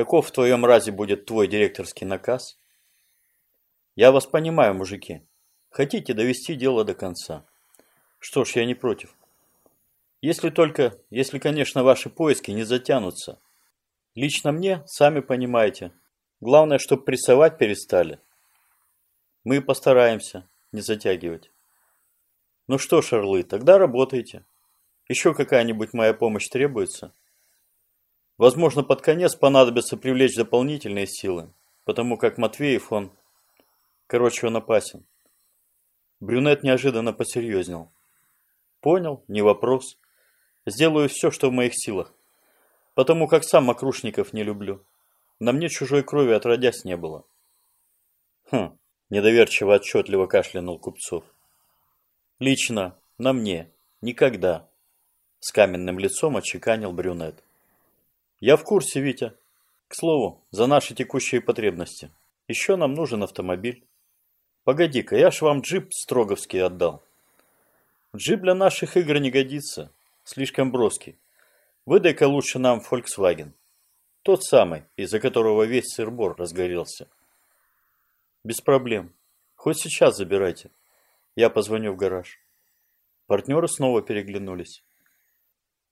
Каков в твоем разе будет твой директорский наказ? Я вас понимаю, мужики. Хотите довести дело до конца. Что ж, я не против. Если только, если, конечно, ваши поиски не затянутся. Лично мне, сами понимаете, главное, чтобы прессовать перестали. Мы постараемся не затягивать. Ну что ж, орлы, тогда работайте. Еще какая-нибудь моя помощь требуется? Возможно, под конец понадобится привлечь дополнительные силы, потому как Матвеев, он... Короче, он опасен. Брюнет неожиданно посерьезнел. Понял, не вопрос. Сделаю все, что в моих силах. Потому как сам Макрушников не люблю. На мне чужой крови отродясь не было. Хм, недоверчиво отчетливо кашлянул Купцов. Лично, на мне, никогда. С каменным лицом отчеканил брюнет. Я в курсе, Витя. К слову, за наши текущие потребности. Еще нам нужен автомобиль. Погоди-ка, я ж вам джип Строговский отдал. Джип для наших игр не годится. Слишком броский. Выдай-ка лучше нам Volkswagen. Тот самый, из-за которого весь сырбор разгорелся. Без проблем. Хоть сейчас забирайте. Я позвоню в гараж. Партнеры снова переглянулись.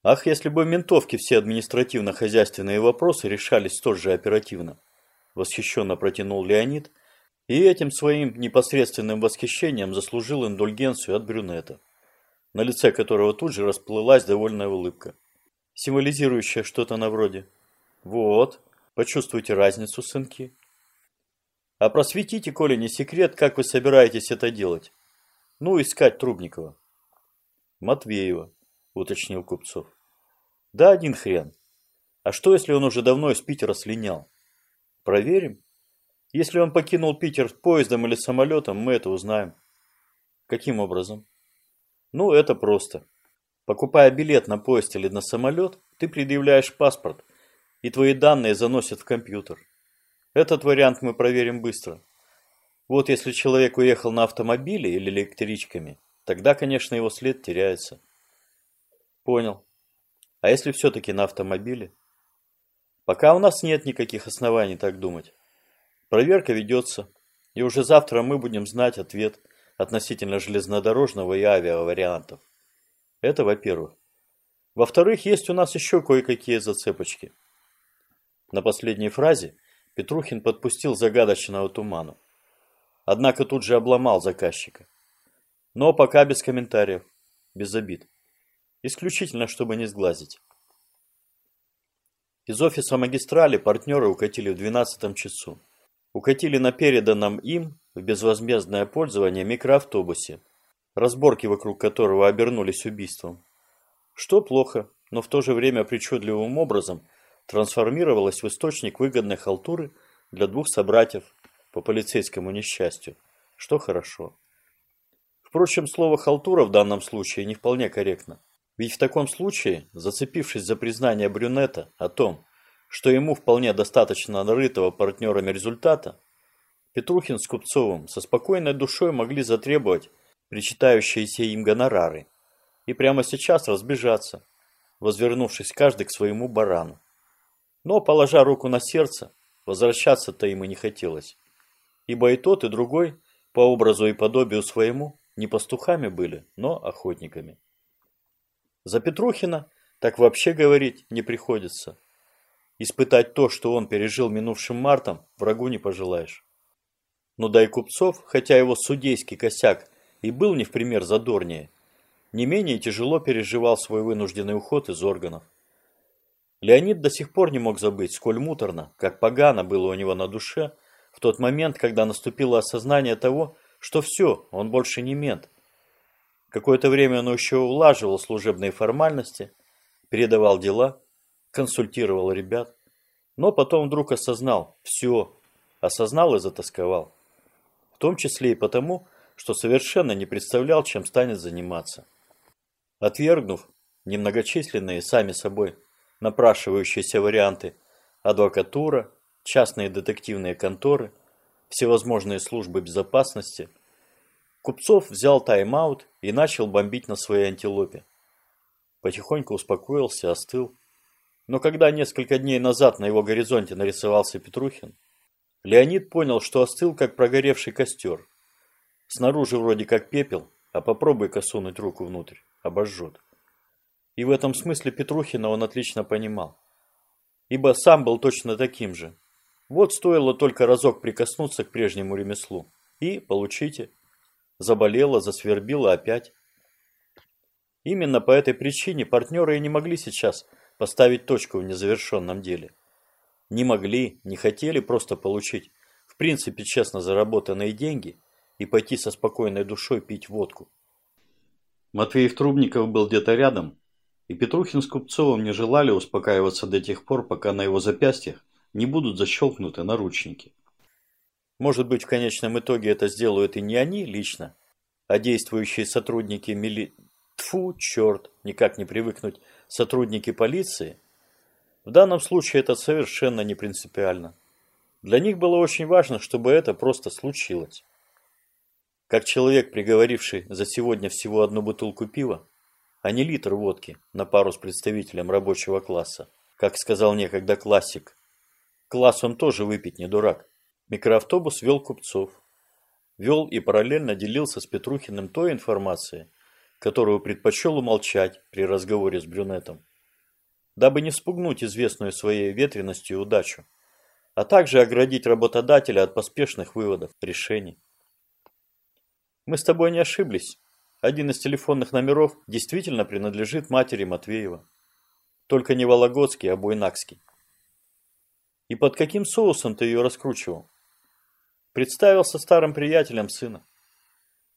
Ах, если бы в ментовке все административно-хозяйственные вопросы решались столь же оперативно. Восхищенно протянул Леонид и этим своим непосредственным восхищением заслужил индульгенцию от брюнета, на лице которого тут же расплылась довольная улыбка, символизирующая что-то на вроде «Вот, почувствуйте разницу, сынки». А просветите, коли не секрет, как вы собираетесь это делать. Ну, искать Трубникова. Матвеева, уточнил Купцов. Да один хрен. А что, если он уже давно из Питера слинял? Проверим. Если он покинул Питер поездом или самолетом, мы это узнаем. Каким образом? Ну, это просто. Покупая билет на поезд или на самолет, ты предъявляешь паспорт, и твои данные заносят в компьютер. Этот вариант мы проверим быстро. Вот если человек уехал на автомобиле или электричками, тогда, конечно, его след теряется. Понял. А если все-таки на автомобиле? Пока у нас нет никаких оснований так думать. Проверка ведется, и уже завтра мы будем знать ответ относительно железнодорожного и авиавариантов. Это во-первых. Во-вторых, есть у нас еще кое-какие зацепочки. На последней фразе Петрухин подпустил загадочного туману. Однако тут же обломал заказчика. Но пока без комментариев, без обид. Исключительно, чтобы не сглазить. Из офиса магистрали партнеры укатили в 12 часу. Укатили на переданном им в безвозмездное пользование микроавтобусе, разборки вокруг которого обернулись убийством. Что плохо, но в то же время причудливым образом трансформировалось в источник выгодной халтуры для двух собратьев по полицейскому несчастью, что хорошо. Впрочем, слово «халтура» в данном случае не вполне корректно. Ведь в таком случае, зацепившись за признание брюнета о том, что ему вполне достаточно нарытого партнерами результата, Петрухин с Купцовым со спокойной душой могли затребовать причитающиеся им гонорары и прямо сейчас разбежаться, возвернувшись каждый к своему барану. Но, положа руку на сердце, возвращаться-то им и не хотелось, ибо и тот, и другой, по образу и подобию своему, не пастухами были, но охотниками. За Петрухина так вообще говорить не приходится. Испытать то, что он пережил минувшим мартом, врагу не пожелаешь. Но да и Купцов, хотя его судейский косяк и был не в пример задорнее, не менее тяжело переживал свой вынужденный уход из органов. Леонид до сих пор не мог забыть, сколь муторно, как погано было у него на душе, в тот момент, когда наступило осознание того, что все, он больше не мент, Какое-то время он еще улаживал служебные формальности, передавал дела, консультировал ребят, но потом вдруг осознал все, осознал и затасковал. В том числе и потому, что совершенно не представлял, чем станет заниматься. Отвергнув немногочисленные сами собой напрашивающиеся варианты адвокатура, частные детективные конторы, всевозможные службы безопасности – Купцов взял тайм-аут и начал бомбить на своей антилопе. Потихоньку успокоился, остыл. Но когда несколько дней назад на его горизонте нарисовался Петрухин, Леонид понял, что остыл, как прогоревший костер. Снаружи вроде как пепел, а попробуй-ка сунуть руку внутрь, обожжет. И в этом смысле Петрухина он отлично понимал. Ибо сам был точно таким же. Вот стоило только разок прикоснуться к прежнему ремеслу. И, получите, заболело, засвербило опять. Именно по этой причине партнеры и не могли сейчас поставить точку в незавершенном деле. Не могли, не хотели просто получить, в принципе, честно заработанные деньги и пойти со спокойной душой пить водку. Матвеев Трубников был где-то рядом, и Петрухин с Купцовым не желали успокаиваться до тех пор, пока на его запястьях не будут защелкнуты наручники. Может быть, в конечном итоге это сделают и не они лично, а действующие сотрудники мили... Тфу, черт, никак не привыкнуть сотрудники полиции. В данном случае это совершенно не принципиально. Для них было очень важно, чтобы это просто случилось. Как человек, приговоривший за сегодня всего одну бутылку пива, а не литр водки на пару с представителем рабочего класса, как сказал некогда классик. Класс он тоже выпить не дурак. Микроавтобус вел купцов. Вел и параллельно делился с Петрухиным той информацией, которую предпочел умолчать при разговоре с брюнетом, дабы не спугнуть известную своей ветренностью удачу, а также оградить работодателя от поспешных выводов, решений. Мы с тобой не ошиблись. Один из телефонных номеров действительно принадлежит матери Матвеева. Только не Вологодский, а Буйнакский. И под каким соусом ты ее раскручивал? Представился старым приятелем сына.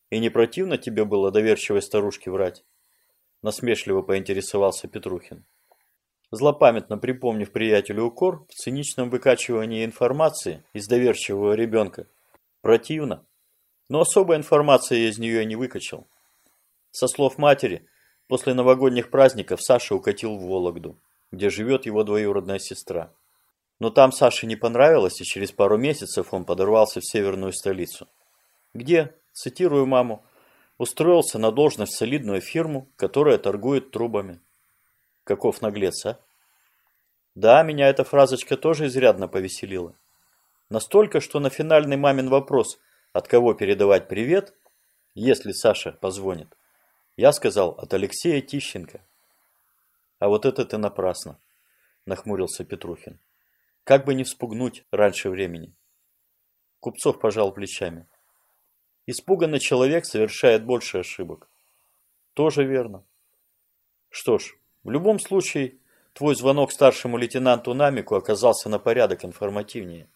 И не противно тебе было доверчивой старушке врать? Насмешливо поинтересовался Петрухин. Злопамятно припомнив приятелю укор в циничном выкачивании информации из доверчивого ребенка. Противно. Но особой информации я из нее не выкачал. Со слов матери, после новогодних праздников Саша укатил в Вологду, где живет его двоюродная сестра. Но там Саше не понравилось, и через пару месяцев он подорвался в северную столицу. Где, цитирую маму, устроился на должность в солидную фирму, которая торгует трубами. Каков наглец, а? Да, меня эта фразочка тоже изрядно повеселила. Настолько, что на финальный мамин вопрос, от кого передавать привет, если Саша позвонит, я сказал от Алексея Тищенко. А вот это ты напрасно, нахмурился Петрухин. Как бы не вспугнуть раньше времени. Купцов пожал плечами. Испуганный человек совершает больше ошибок. Тоже верно. Что ж, в любом случае, твой звонок старшему лейтенанту Намику оказался на порядок информативнее.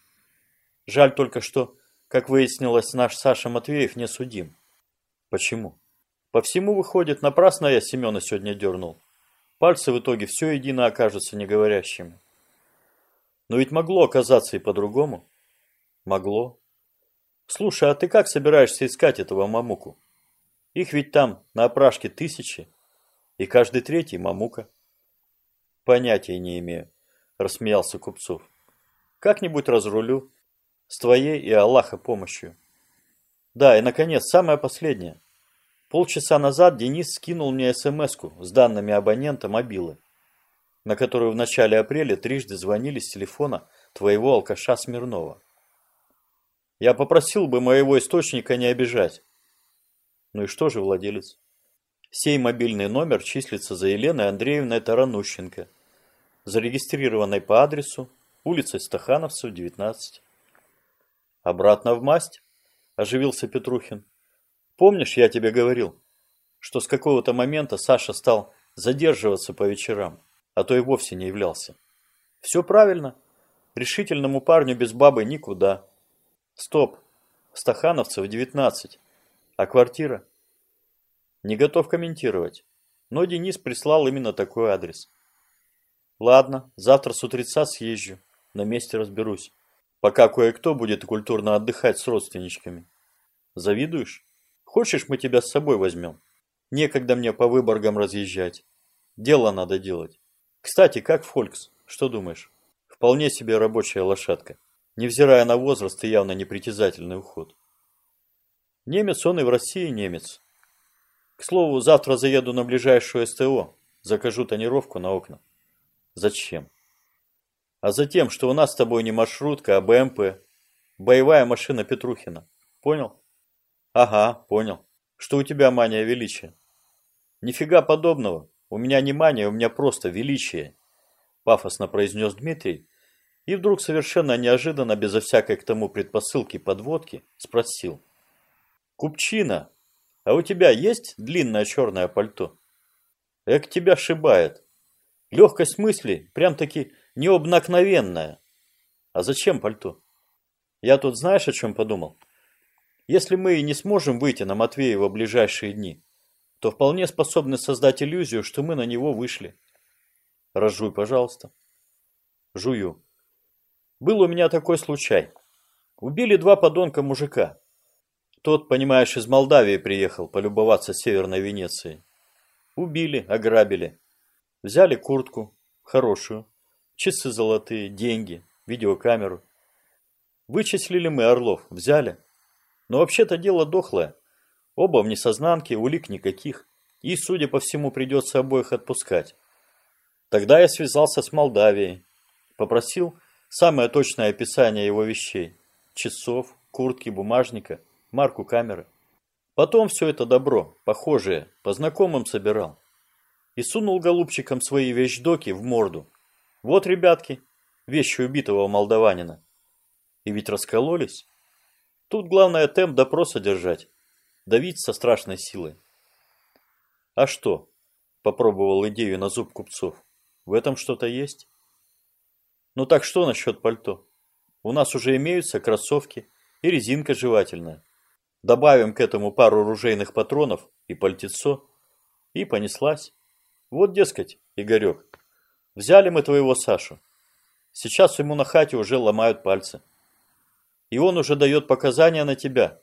Жаль только, что, как выяснилось, наш Саша Матвеев не судим. Почему? По всему выходит, напрасно я Семена сегодня дернул. Пальцы в итоге все едино окажутся неговорящими. Но ведь могло оказаться и по-другому. Могло. Слушай, а ты как собираешься искать этого мамуку? Их ведь там на опрашке тысячи, и каждый третий мамука. Понятия не имею, рассмеялся Купцов. Как-нибудь разрулю, с твоей и Аллаха помощью. Да, и наконец, самое последнее. Полчаса назад Денис скинул мне смс с данными абонента мобилы на которую в начале апреля трижды звонили с телефона твоего алкаша Смирнова. Я попросил бы моего источника не обижать. Ну и что же, владелец? Сей мобильный номер числится за Еленой Андреевной Таранущенко, зарегистрированной по адресу улица Стахановцев, 19. Обратно в масть? Оживился Петрухин. Помнишь, я тебе говорил, что с какого-то момента Саша стал задерживаться по вечерам? А то и вовсе не являлся. Все правильно. Решительному парню без бабы никуда. Стоп. Стахановцев 19. А квартира? Не готов комментировать. Но Денис прислал именно такой адрес. Ладно, завтра с утреца съезжу. На месте разберусь. Пока кое-кто будет культурно отдыхать с родственничками. Завидуешь? Хочешь, мы тебя с собой возьмем? Некогда мне по Выборгам разъезжать. Дело надо делать. Кстати, как Фолькс? Что думаешь? Вполне себе рабочая лошадка, невзирая на возраст и явно непритязательный уход. Немец он и в России немец. К слову, завтра заеду на ближайшую СТО, закажу тонировку на окна. Зачем? А затем, что у нас с тобой не маршрутка, а БМП. Боевая машина Петрухина. Понял? Ага, понял. Что у тебя мания величия? Нифига подобного. У меня не мания, у меня просто величие. Пафосно произнес Дмитрий. И вдруг совершенно неожиданно, безо всякой к тому предпосылки подводки, спросил. Купчина, а у тебя есть длинное черное пальто? Эк, тебя шибает. Легкость мысли прям-таки необыкновенная. А зачем пальто? Я тут знаешь, о чем подумал? Если мы и не сможем выйти на Матвеева в ближайшие дни, то вполне способны создать иллюзию, что мы на него вышли. Разжуй, пожалуйста. Жую. Был у меня такой случай. Убили два подонка мужика. Тот, понимаешь, из Молдавии приехал полюбоваться Северной Венецией. Убили, ограбили. Взяли куртку, хорошую, часы золотые, деньги, видеокамеру. Вычислили мы Орлов, взяли. Но вообще-то дело дохлое. Оба в несознанке, улик никаких. И, судя по всему, придется обоих отпускать. Тогда я связался с Молдавией. Попросил самое точное описание его вещей. Часов, куртки, бумажника, марку камеры. Потом все это добро, похожее, по знакомым собирал. И сунул голубчикам свои вещдоки в морду. Вот, ребятки, вещи убитого молдаванина. И ведь раскололись. Тут главное темп допроса держать. Давить со страшной силой. А что? Попробовал идею на зуб купцов. В этом что-то есть? Ну так что насчет пальто? У нас уже имеются кроссовки и резинка жевательная. Добавим к этому пару ружейных патронов и пальтецо. И понеслась. Вот, дескать, Игорек, взяли мы твоего Сашу. Сейчас ему на хате уже ломают пальцы. И он уже дает показания на тебя.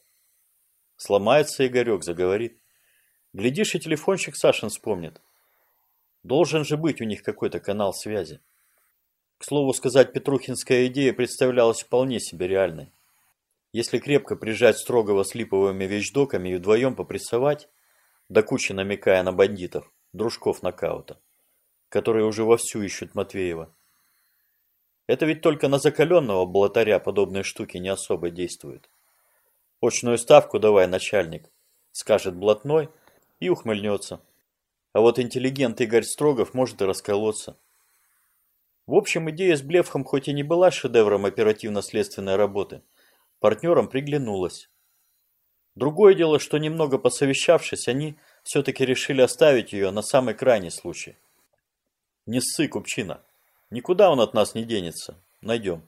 Сломается Игорек, заговорит. Глядишь, и телефончик Сашин вспомнит. Должен же быть у них какой-то канал связи. К слову сказать, Петрухинская идея представлялась вполне себе реальной. Если крепко прижать строгого с липовыми вещдоками и вдвоем попрессовать, до кучи намекая на бандитов, дружков нокаута, которые уже вовсю ищут Матвеева. Это ведь только на закаленного блатаря подобные штуки не особо действуют. Очную ставку давай, начальник, скажет блатной и ухмыльнется. А вот интеллигент Игорь Строгов может и расколоться. В общем, идея с блефом хоть и не была шедевром оперативно-следственной работы – партнерам приглянулась. Другое дело, что немного посовещавшись, они все-таки решили оставить ее на самый крайний случай. Не ссы, Купчина. Никуда он от нас не денется. Найдем.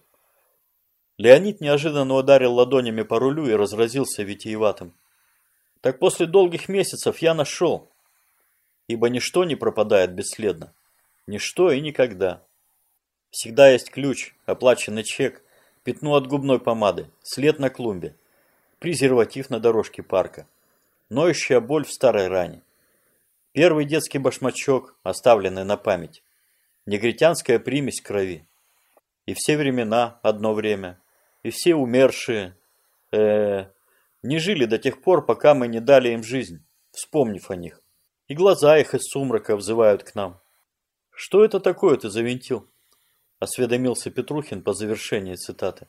Леонид неожиданно ударил ладонями по рулю и разразился витиеватым. Так после долгих месяцев я нашел. Ибо ничто не пропадает бесследно. Ничто и никогда. Всегда есть ключ, оплаченный чек, пятно от губной помады, след на клумбе, презерватив на дорожке парка, ноющая боль в старой ране, первый детский башмачок, оставленный на память, негритянская примесь крови. И все времена одно время, и все умершие, э, не жили до тех пор, пока мы не дали им жизнь, вспомнив о них. И глаза их из сумрака взывают к нам. Что это такое ты завинтил? осведомился Петрухин по завершении цитаты.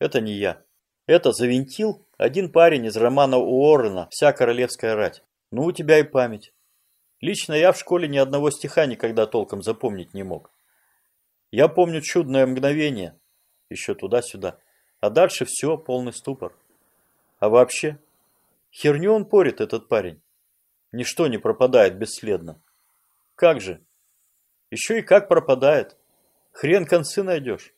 Это не я. Это завинтил один парень из романа Уоррена «Вся королевская рать». Ну, у тебя и память. Лично я в школе ни одного стиха никогда толком запомнить не мог. Я помню чудное мгновение, еще туда-сюда, а дальше все, полный ступор. А вообще, херню он порит, этот парень. Ничто не пропадает бесследно. Как же? Еще и как пропадает. Хрен концы найдешь.